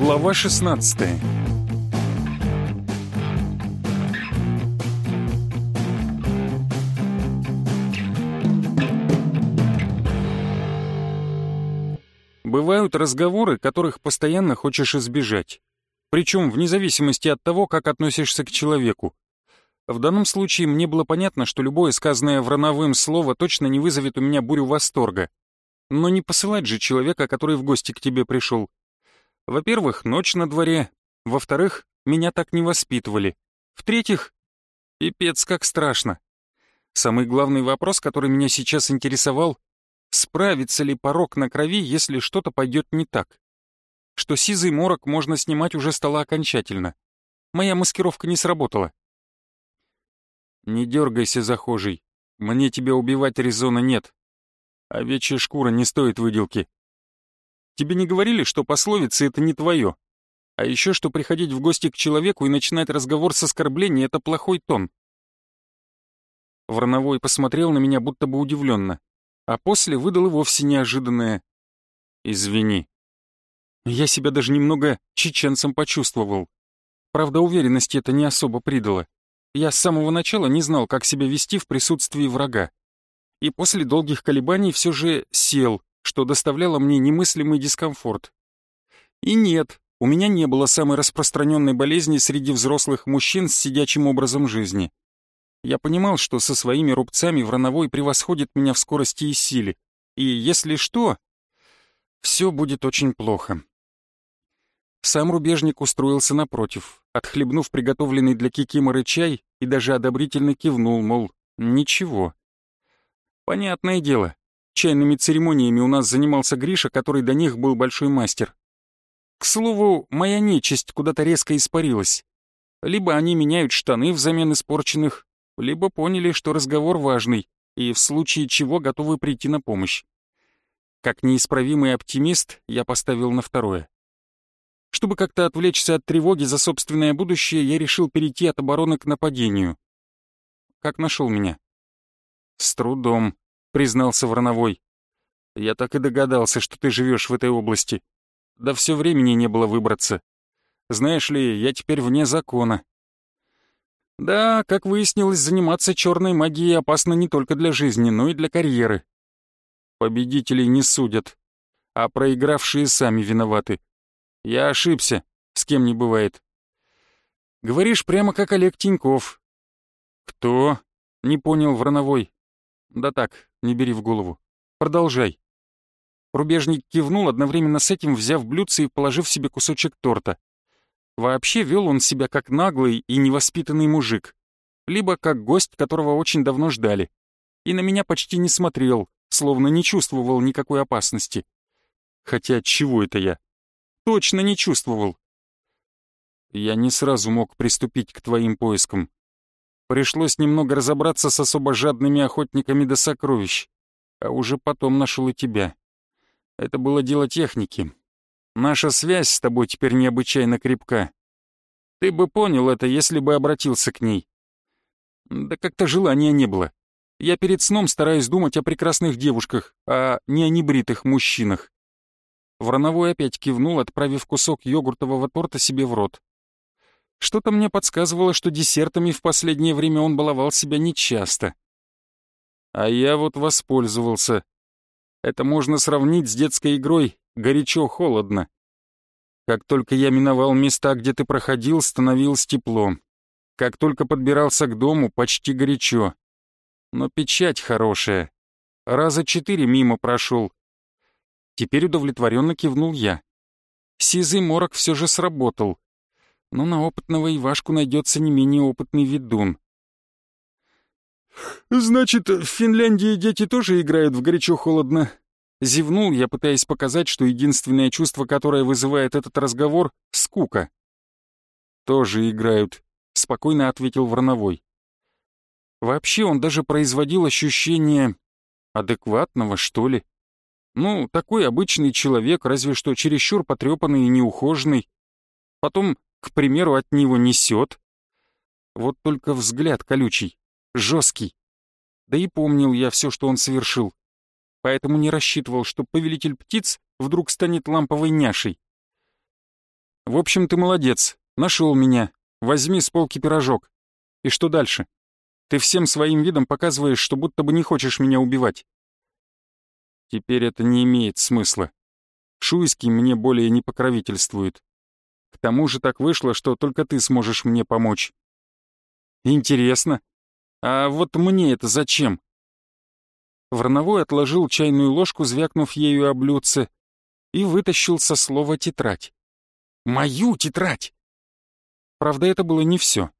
Глава 16 Бывают разговоры, которых постоянно хочешь избежать. Причем вне зависимости от того, как относишься к человеку. В данном случае мне было понятно, что любое сказанное Врановым слово точно не вызовет у меня бурю восторга. Но не посылать же человека, который в гости к тебе пришел. Во-первых, ночь на дворе. Во-вторых, меня так не воспитывали. В-третьих, пипец как страшно. Самый главный вопрос, который меня сейчас интересовал, справится ли порог на крови, если что-то пойдет не так. Что сизый морок можно снимать уже стало окончательно. Моя маскировка не сработала. «Не дергайся, захожий. Мне тебя убивать резона нет. Овечья шкура не стоит выделки. Тебе не говорили, что пословицы — это не твое? А еще, что приходить в гости к человеку и начинать разговор с оскорбления — это плохой тон». Вороновой посмотрел на меня будто бы удивленно а после выдал вовсе неожиданное «Извини». Я себя даже немного чеченцем почувствовал. Правда, уверенности это не особо придало. Я с самого начала не знал, как себя вести в присутствии врага. И после долгих колебаний все же сел, что доставляло мне немыслимый дискомфорт. И нет, у меня не было самой распространенной болезни среди взрослых мужчин с сидячим образом жизни. Я понимал, что со своими рубцами Врановой превосходит меня в скорости и силе, и если что, все будет очень плохо. Сам рубежник устроился напротив, отхлебнув приготовленный для Кикиморы чай и даже одобрительно кивнул, мол, ничего. Понятное дело, чайными церемониями у нас занимался Гриша, который до них был большой мастер. К слову, моя нечисть куда-то резко испарилась. Либо они меняют штаны взамен испорченных, либо поняли, что разговор важный, и в случае чего готовы прийти на помощь. Как неисправимый оптимист, я поставил на второе. Чтобы как-то отвлечься от тревоги за собственное будущее, я решил перейти от обороны к нападению. Как нашел меня? С трудом, признался Вороновой. Я так и догадался, что ты живешь в этой области. Да все времени не было выбраться. Знаешь ли, я теперь вне закона, да, как выяснилось, заниматься черной магией опасно не только для жизни, но и для карьеры. Победителей не судят, а проигравшие сами виноваты. Я ошибся, с кем не бывает. Говоришь прямо как Олег Тиньков. Кто? Не понял Врановой. Да так, не бери в голову. Продолжай. Рубежник кивнул, одновременно с этим взяв блюдце и положив себе кусочек торта. Вообще вел он себя как наглый и невоспитанный мужик, либо как гость, которого очень давно ждали. И на меня почти не смотрел, словно не чувствовал никакой опасности. Хотя чего это я? Точно не чувствовал. Я не сразу мог приступить к твоим поискам. Пришлось немного разобраться с особо жадными охотниками до сокровищ, а уже потом нашел и тебя. Это было дело техники, Наша связь с тобой теперь необычайно крепка. Ты бы понял это, если бы обратился к ней. Да как-то желания не было. Я перед сном стараюсь думать о прекрасных девушках, а не о небритых мужчинах. Вороновой опять кивнул, отправив кусок йогуртового торта себе в рот. Что-то мне подсказывало, что десертами в последнее время он баловал себя нечасто. А я вот воспользовался. Это можно сравнить с детской игрой горячо-холодно. Как только я миновал места, где ты проходил, становилось тепло. Как только подбирался к дому, почти горячо. Но печать хорошая. Раза четыре мимо прошел. Теперь удовлетворенно кивнул я. Сизый морок все же сработал. Но на опытного Ивашку найдется не менее опытный ведун. «Значит, в Финляндии дети тоже играют в горячо-холодно?» Зевнул я, пытаясь показать, что единственное чувство, которое вызывает этот разговор — скука. «Тоже играют», — спокойно ответил Вороновой. Вообще он даже производил ощущение адекватного, что ли. Ну, такой обычный человек, разве что чересчур потрепанный и неухоженный. Потом, к примеру, от него несет. Вот только взгляд колючий, жесткий. Да и помнил я все, что он совершил поэтому не рассчитывал, что повелитель птиц вдруг станет ламповой няшей. В общем, ты молодец, нашел меня. Возьми с полки пирожок. И что дальше? Ты всем своим видом показываешь, что будто бы не хочешь меня убивать. Теперь это не имеет смысла. Шуйский мне более не покровительствует. К тому же так вышло, что только ты сможешь мне помочь. Интересно. А вот мне это зачем? Вороновой отложил чайную ложку, звякнув ею о блюдце, и вытащил со слова «тетрадь». Мою тетрадь! Правда, это было не все.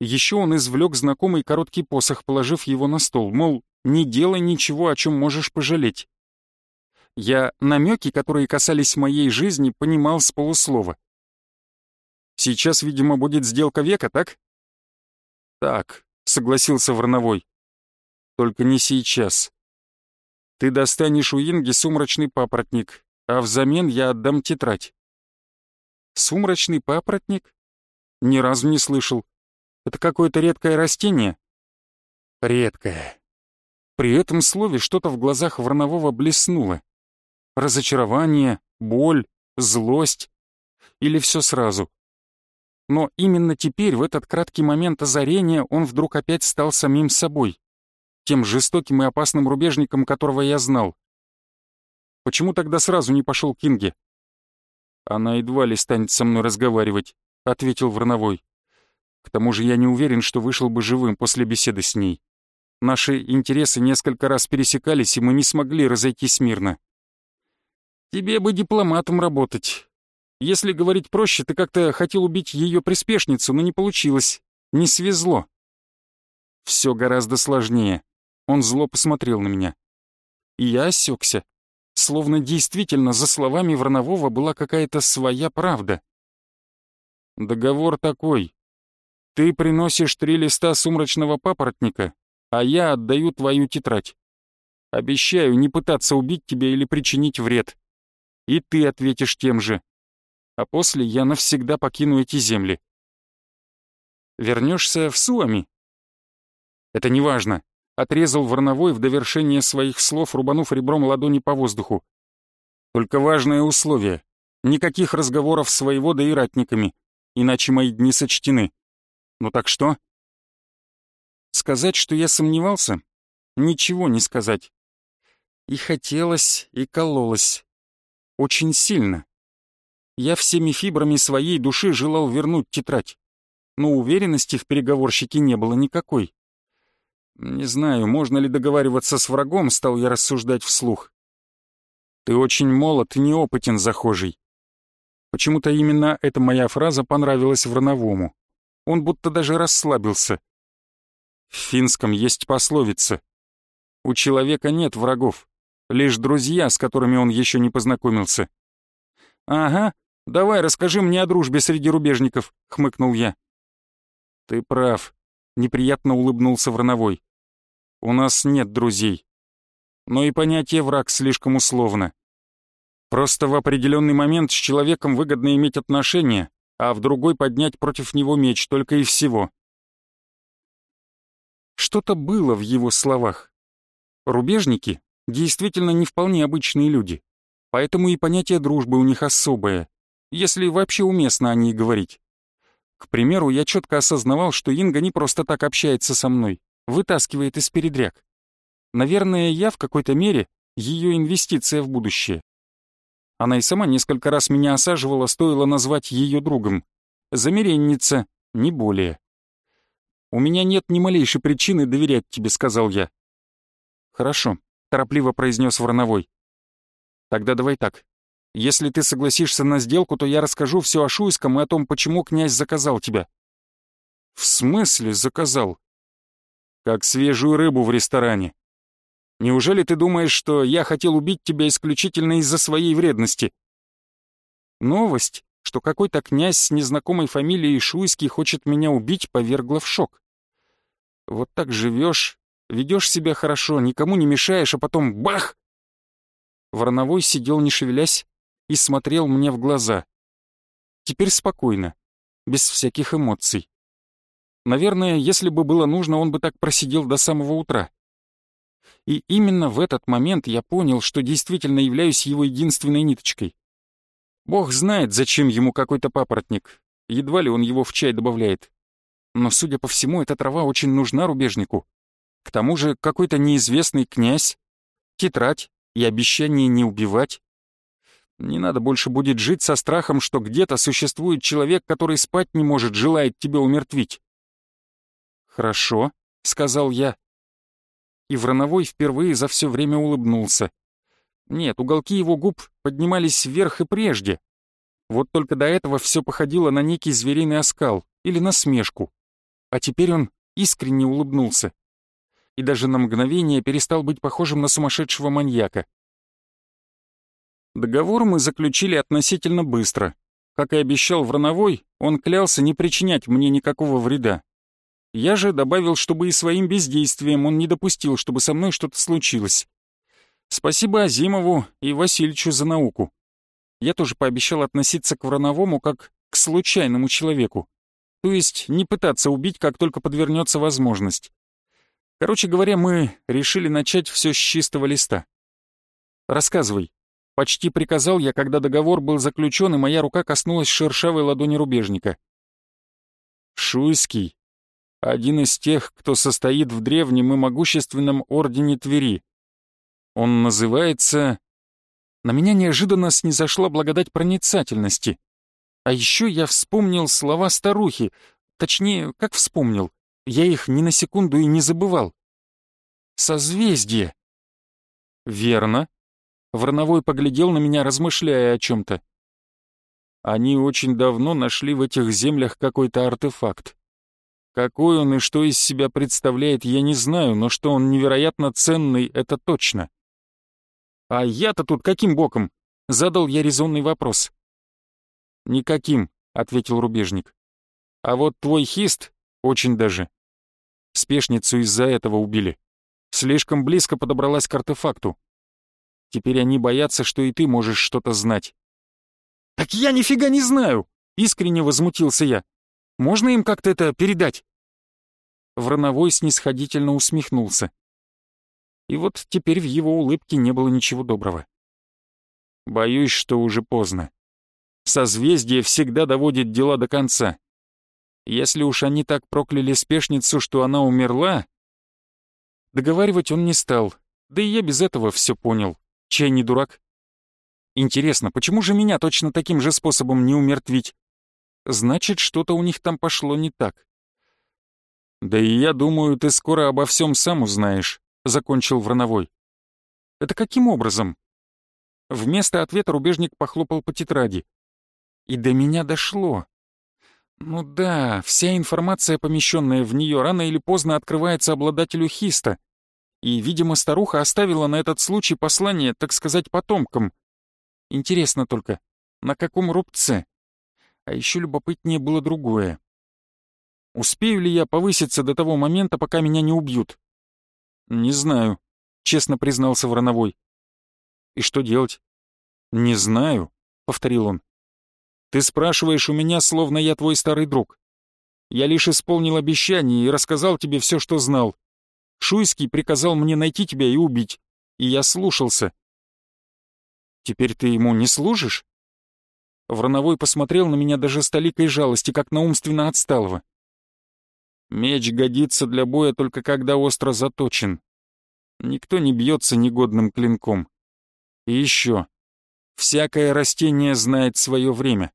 Еще он извлек знакомый короткий посох, положив его на стол, мол, не делай ничего, о чем можешь пожалеть. Я намеки, которые касались моей жизни, понимал с полуслова. Сейчас, видимо, будет сделка века, так? Так, согласился Вороновой. Только не сейчас. Ты достанешь у Инги сумрачный папоротник, а взамен я отдам тетрадь. Сумрачный папоротник? Ни разу не слышал. Это какое-то редкое растение? Редкое. При этом слове что-то в глазах Воронового блеснуло. Разочарование, боль, злость. Или все сразу. Но именно теперь, в этот краткий момент озарения, он вдруг опять стал самим собой. Тем жестоким и опасным рубежником, которого я знал. Почему тогда сразу не пошел к Кинге? «Она едва ли станет со мной разговаривать», — ответил Вороновой. «К тому же я не уверен, что вышел бы живым после беседы с ней. Наши интересы несколько раз пересекались, и мы не смогли разойтись мирно. Тебе бы дипломатом работать. Если говорить проще, ты как-то хотел убить ее приспешницу, но не получилось. Не свезло. Все гораздо сложнее. Он зло посмотрел на меня. И я осекся. Словно действительно за словами Вранового была какая-то своя правда. Договор такой. Ты приносишь три листа сумрачного папоротника, а я отдаю твою тетрадь. Обещаю не пытаться убить тебя или причинить вред. И ты ответишь тем же. А после я навсегда покину эти земли. Вернешься в Суами? Это неважно. Отрезал Варновой в довершение своих слов, рубанув ребром ладони по воздуху. Только важное условие. Никаких разговоров с воеводой и ратниками, иначе мои дни сочтены. Ну так что? Сказать, что я сомневался? Ничего не сказать. И хотелось, и кололось. Очень сильно. Я всеми фибрами своей души желал вернуть тетрадь, но уверенности в переговорщике не было никакой. Не знаю, можно ли договариваться с врагом, стал я рассуждать вслух. Ты очень молод и неопытен, захожий. Почему-то именно эта моя фраза понравилась Врановому. Он будто даже расслабился. В финском есть пословица. У человека нет врагов, лишь друзья, с которыми он еще не познакомился. «Ага, давай расскажи мне о дружбе среди рубежников», — хмыкнул я. «Ты прав», — неприятно улыбнулся Врановой. «У нас нет друзей. Но и понятие «враг» слишком условно. Просто в определенный момент с человеком выгодно иметь отношения, а в другой поднять против него меч только и всего. Что-то было в его словах. Рубежники действительно не вполне обычные люди, поэтому и понятие дружбы у них особое, если вообще уместно о ней говорить. К примеру, я четко осознавал, что Инга не просто так общается со мной, вытаскивает из передряг. Наверное, я в какой-то мере ее инвестиция в будущее. Она и сама несколько раз меня осаживала, стоило назвать ее другом. Замеренница, не более. «У меня нет ни малейшей причины доверять тебе», — сказал я. «Хорошо», — торопливо произнес Вороновой. «Тогда давай так. Если ты согласишься на сделку, то я расскажу все о Шуйском и о том, почему князь заказал тебя». «В смысле заказал?» «Как свежую рыбу в ресторане. Неужели ты думаешь, что я хотел убить тебя исключительно из-за своей вредности?» Новость что какой-то князь с незнакомой фамилией Шуйский хочет меня убить, повергла в шок. Вот так живешь, ведешь себя хорошо, никому не мешаешь, а потом бах! Вороновой сидел не шевелясь и смотрел мне в глаза. Теперь спокойно, без всяких эмоций. Наверное, если бы было нужно, он бы так просидел до самого утра. И именно в этот момент я понял, что действительно являюсь его единственной ниточкой. Бог знает, зачем ему какой-то папоротник. Едва ли он его в чай добавляет. Но, судя по всему, эта трава очень нужна рубежнику. К тому же какой-то неизвестный князь, тетрадь и обещание не убивать. Не надо больше будет жить со страхом, что где-то существует человек, который спать не может, желает тебя умертвить. «Хорошо», — сказал я. И Врановой впервые за все время улыбнулся. Нет, уголки его губ поднимались вверх и прежде. Вот только до этого все походило на некий звериный оскал или насмешку. А теперь он искренне улыбнулся. И даже на мгновение перестал быть похожим на сумасшедшего маньяка. Договор мы заключили относительно быстро. Как и обещал Врановой, он клялся не причинять мне никакого вреда. Я же добавил, чтобы и своим бездействием он не допустил, чтобы со мной что-то случилось. Спасибо Азимову и Васильевичу за науку. Я тоже пообещал относиться к Врановому как к случайному человеку. То есть не пытаться убить, как только подвернется возможность. Короче говоря, мы решили начать все с чистого листа. Рассказывай. Почти приказал я, когда договор был заключен, и моя рука коснулась шершавой ладони рубежника. Шуйский — один из тех, кто состоит в древнем и могущественном ордене Твери. Он называется... На меня неожиданно снизошла благодать проницательности. А еще я вспомнил слова старухи. Точнее, как вспомнил. Я их ни на секунду и не забывал. Созвездие. Верно. Вороновой поглядел на меня, размышляя о чем-то. Они очень давно нашли в этих землях какой-то артефакт. Какой он и что из себя представляет, я не знаю, но что он невероятно ценный, это точно. «А я-то тут каким боком?» — задал я резонный вопрос. «Никаким», — ответил рубежник. «А вот твой хист очень даже. Спешницу из-за этого убили. Слишком близко подобралась к артефакту. Теперь они боятся, что и ты можешь что-то знать». «Так я нифига не знаю!» — искренне возмутился я. «Можно им как-то это передать?» Врановой снисходительно усмехнулся. И вот теперь в его улыбке не было ничего доброго. Боюсь, что уже поздно. Созвездие всегда доводит дела до конца. Если уж они так прокляли спешницу, что она умерла... Договаривать он не стал, да и я без этого все понял. Чай не дурак? Интересно, почему же меня точно таким же способом не умертвить? Значит, что-то у них там пошло не так. Да и я думаю, ты скоро обо всем сам узнаешь закончил Врановой. «Это каким образом?» Вместо ответа рубежник похлопал по тетради. И до меня дошло. Ну да, вся информация, помещенная в нее, рано или поздно открывается обладателю хиста. И, видимо, старуха оставила на этот случай послание, так сказать, потомкам. Интересно только, на каком рубце? А еще любопытнее было другое. Успею ли я повыситься до того момента, пока меня не убьют? «Не знаю», — честно признался Вороновой. «И что делать?» «Не знаю», — повторил он. «Ты спрашиваешь у меня, словно я твой старый друг. Я лишь исполнил обещание и рассказал тебе все, что знал. Шуйский приказал мне найти тебя и убить, и я слушался». «Теперь ты ему не служишь?» Вороновой посмотрел на меня даже с толикой жалости, как на умственно отсталого. Меч годится для боя только когда остро заточен. Никто не бьется негодным клинком. И еще. Всякое растение знает свое время.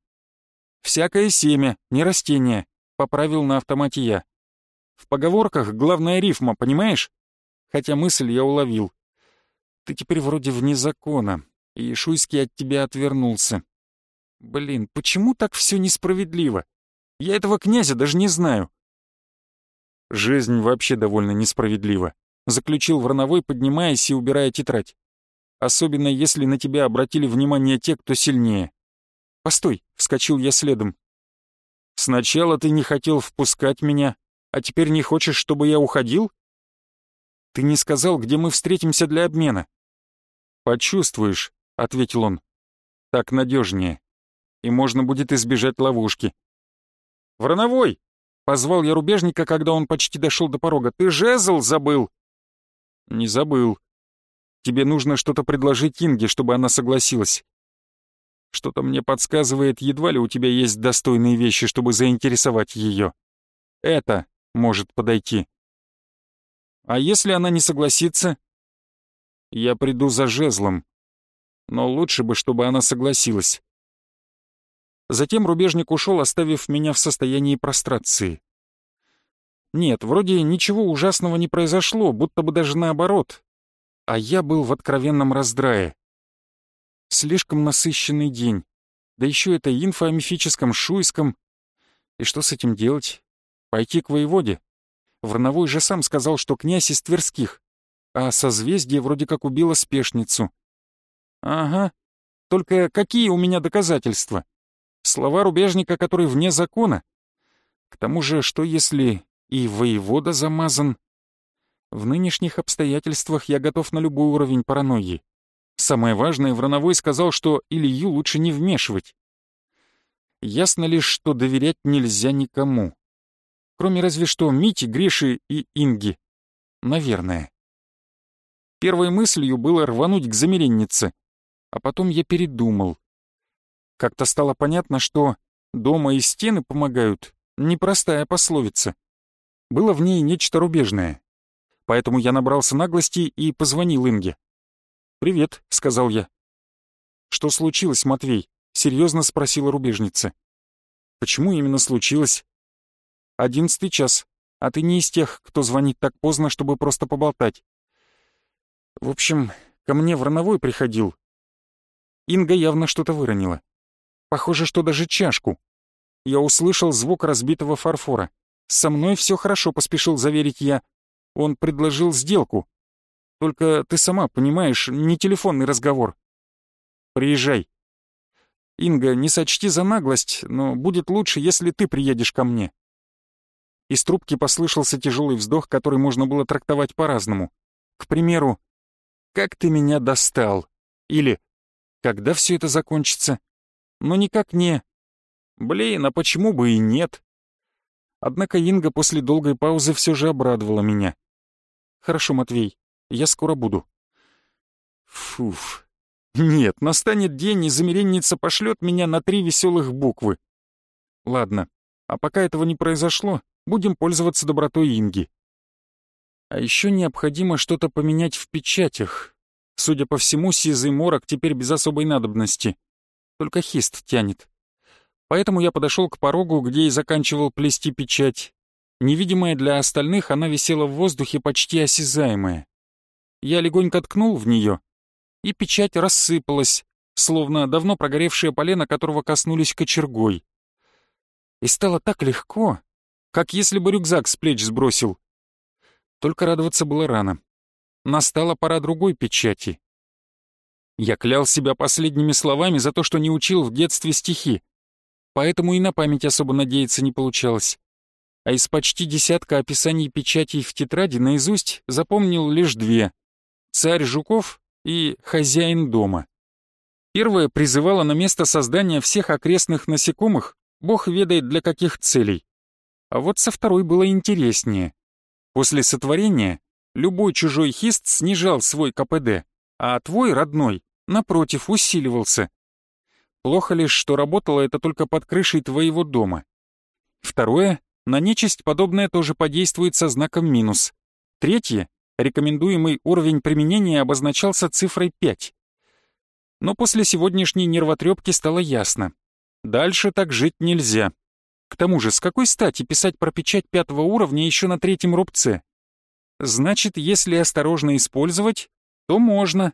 Всякое семя, не растение, поправил на автомате я. В поговорках главная рифма, понимаешь? Хотя мысль я уловил. Ты теперь вроде вне закона, и Шуйский от тебя отвернулся. Блин, почему так все несправедливо? Я этого князя даже не знаю. Жизнь вообще довольно несправедлива, заключил Врановой, поднимаясь и убирая тетрадь. Особенно если на тебя обратили внимание те, кто сильнее. Постой, вскочил я следом. Сначала ты не хотел впускать меня, а теперь не хочешь, чтобы я уходил? Ты не сказал, где мы встретимся для обмена. Почувствуешь, ответил он. Так надежнее. И можно будет избежать ловушки. Врановой, Позвал я рубежника, когда он почти дошел до порога. «Ты жезл забыл?» «Не забыл. Тебе нужно что-то предложить Инге, чтобы она согласилась». Что-то мне подсказывает, едва ли у тебя есть достойные вещи, чтобы заинтересовать ее. Это может подойти. А если она не согласится? Я приду за жезлом. Но лучше бы, чтобы она согласилась. Затем рубежник ушел, оставив меня в состоянии прострации. Нет, вроде ничего ужасного не произошло, будто бы даже наоборот. А я был в откровенном раздрае. Слишком насыщенный день. Да еще это инфа о мифическом Шуйском. И что с этим делать? Пойти к воеводе? Врановой же сам сказал, что князь из Тверских, а созвездие вроде как убило спешницу. Ага, только какие у меня доказательства? Слова рубежника, который вне закона. К тому же, что если и воевода замазан? В нынешних обстоятельствах я готов на любой уровень паранойи. Самое важное, Врановой сказал, что Илью лучше не вмешивать. Ясно лишь, что доверять нельзя никому. Кроме разве что Мити, Гриши и Инги. Наверное. Первой мыслью было рвануть к замереннице, а потом я передумал. Как-то стало понятно, что «дома и стены помогают» — непростая пословица. Было в ней нечто рубежное. Поэтому я набрался наглости и позвонил Инге. «Привет», — сказал я. «Что случилось, Матвей?» — серьезно спросила рубежница. «Почему именно случилось?» Одиннадцатый час, а ты не из тех, кто звонит так поздно, чтобы просто поболтать. В общем, ко мне Врановой приходил. Инга явно что-то выронила. Похоже, что даже чашку. Я услышал звук разбитого фарфора. Со мной все хорошо, поспешил заверить я. Он предложил сделку. Только ты сама понимаешь, не телефонный разговор. Приезжай. Инга, не сочти за наглость, но будет лучше, если ты приедешь ко мне. Из трубки послышался тяжелый вздох, который можно было трактовать по-разному. К примеру, «Как ты меня достал!» или «Когда все это закончится?» Но никак не «Блин, а почему бы и нет?» Однако Инга после долгой паузы все же обрадовала меня. «Хорошо, Матвей, я скоро буду». Фуф. Нет, настанет день, и замеренница пошлет меня на три веселых буквы. Ладно, а пока этого не произошло, будем пользоваться добротой Инги. А еще необходимо что-то поменять в печатях. Судя по всему, сизый морок теперь без особой надобности. Только хист тянет. Поэтому я подошел к порогу, где и заканчивал плести печать. Невидимая для остальных, она висела в воздухе почти осязаемая. Я легонько ткнул в нее, и печать рассыпалась, словно давно прогоревшее полено, которого коснулись кочергой. И стало так легко, как если бы рюкзак с плеч сбросил. Только радоваться было рано. Настала пора другой печати. Я клял себя последними словами за то, что не учил в детстве стихи, поэтому и на память особо надеяться не получалось. А из почти десятка описаний печатей в тетради наизусть запомнил лишь две — «Царь жуков» и «Хозяин дома». Первая призывала на место создания всех окрестных насекомых, бог ведает для каких целей. А вот со второй было интереснее. После сотворения любой чужой хист снижал свой КПД, а твой, родной, напротив, усиливался. Плохо лишь, что работало это только под крышей твоего дома. Второе, на нечисть подобное тоже подействует со знаком минус. Третье, рекомендуемый уровень применения обозначался цифрой 5. Но после сегодняшней нервотрепки стало ясно. Дальше так жить нельзя. К тому же, с какой стати писать про печать пятого уровня еще на третьем рубце? Значит, если осторожно использовать, то можно.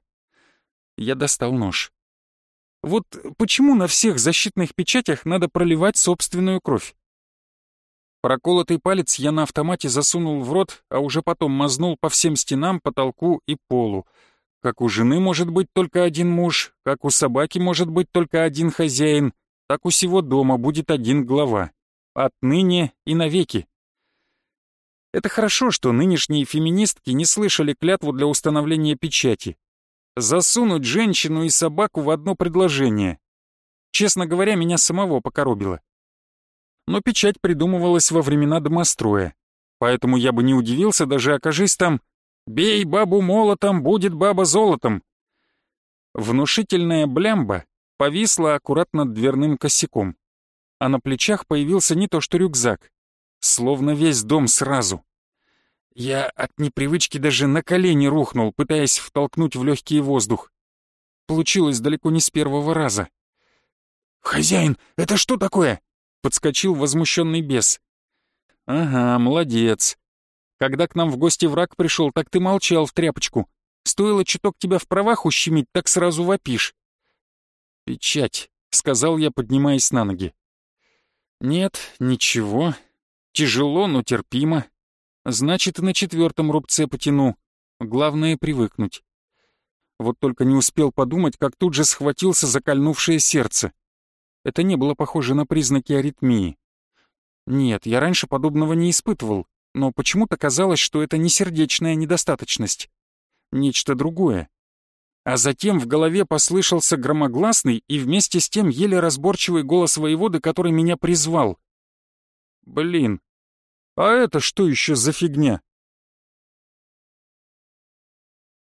Я достал нож. Вот почему на всех защитных печатях надо проливать собственную кровь? Проколотый палец я на автомате засунул в рот, а уже потом мазнул по всем стенам, потолку и полу. Как у жены может быть только один муж, как у собаки может быть только один хозяин, так у всего дома будет один глава отныне и навеки. Это хорошо, что нынешние феминистки не слышали клятву для установления печати. Засунуть женщину и собаку в одно предложение. Честно говоря, меня самого покоробило. Но печать придумывалась во времена домостроя, поэтому я бы не удивился, даже окажись там «Бей бабу молотом, будет баба золотом». Внушительная блямба повисла аккуратно дверным косяком, а на плечах появился не то что рюкзак, словно весь дом сразу. Я от непривычки даже на колени рухнул, пытаясь втолкнуть в легкий воздух. Получилось далеко не с первого раза. «Хозяин, это что такое?» — подскочил возмущенный бес. «Ага, молодец. Когда к нам в гости враг пришел, так ты молчал в тряпочку. Стоило чуток тебя в правах ущемить, так сразу вопишь». «Печать», — сказал я, поднимаясь на ноги. «Нет, ничего. Тяжело, но терпимо. Значит, и на четвертом рубце потяну. Главное — привыкнуть». Вот только не успел подумать, как тут же схватился за кольнувшее сердце. Это не было похоже на признаки аритмии. Нет, я раньше подобного не испытывал, но почему-то казалось, что это не сердечная недостаточность. Нечто другое. А затем в голове послышался громогласный и вместе с тем еле разборчивый голос воеводы, который меня призвал. «Блин, а это что еще за фигня?»